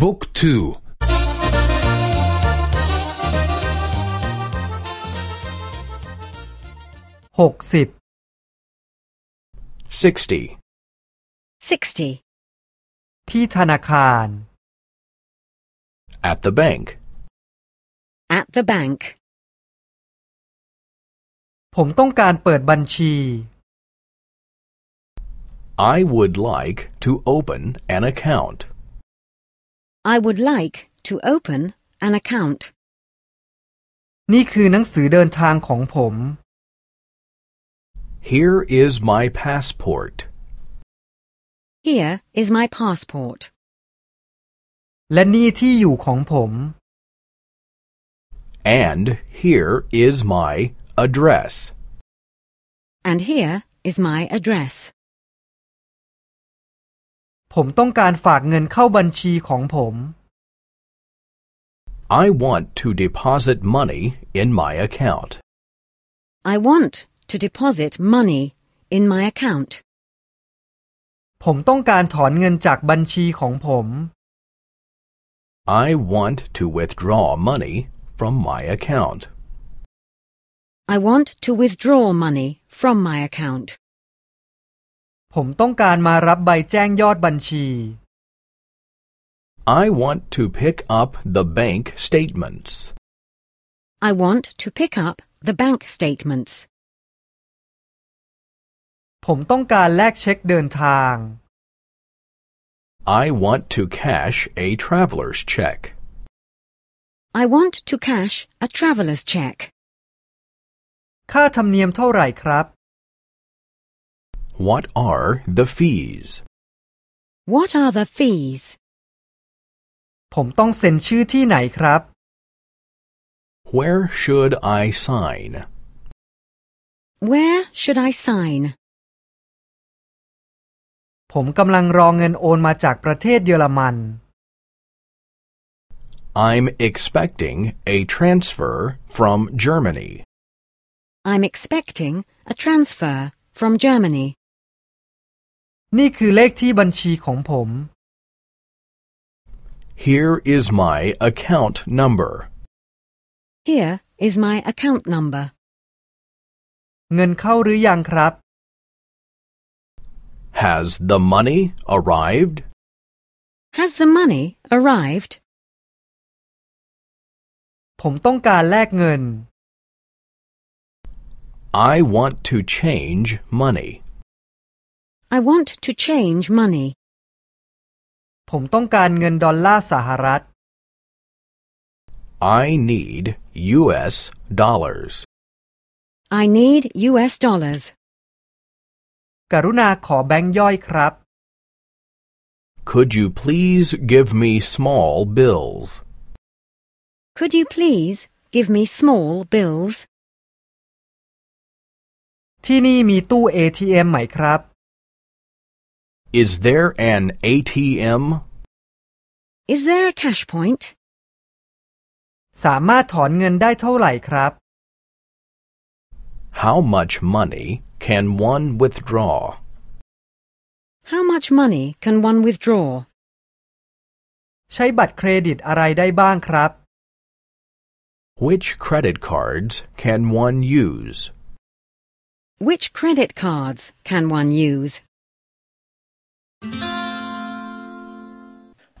บุ๊กทูหกสิบ sixty, 60. ที่ธนาคาร at the bank, At the bank. ผมต้องการเปิดบัญชี I would like to open an account. I would like to open an account. นี่คือหนังสือเดินทางของผม Here is my passport. Here is my passport. และนี่ที่อยู่ของผม And here is my address. And here is my address. ผมต้องการฝากเงินเข้าบัญชีของผม I want to deposit money in my account. I want to deposit money in my account. ผมต้องการถอนเงินจากบัญชีของผม I want to withdraw money from my account. I want to withdraw money from my account. ผมต้องการมารับใบแจ้งยอดบัญชี I want to pick up the bank statements. I want to pick up the bank statements. ผมต้องการแลกเช็คเดินทาง I want to cash a traveler's check. I want to cash a traveler's check. ค่าธรรมเนียมเท่าไหร่ครับ What are the fees? What are the fees? ผมต้องเซ็นชื่อที่ไหนครับ Where should I sign? Where should I sign? ผมกำลังรอเงินโอนมาจากประเทศเยอรมัน I'm expecting a transfer from Germany. I'm expecting a transfer from Germany. นี่คือเลขที่บัญชีของผม Here is my account number. Here is my account number. เงินเข้าหรือยังครับ Has the money arrived? Has the money arrived? ผมต้องการแลกเงิน I want to change money. I want to change money. ผมต้องการเงินดอลลาร์สหรัฐ I need US dollars. I need US dollars. กรุณาขอแบงค์ย่อยครับ Could you please give me small bills? Could you please give me small bills? ที่นี่มีตู้ ATM ไหมครับ Is there an ATM? Is there a cash point? สามารถถอนเงินได้เท่าไหร่ครับ How much money can one withdraw? How much money can one withdraw? ใช้บัตรเครดิตอะไรได้บ้างครับ Which credit cards can one use? Which credit cards can one use?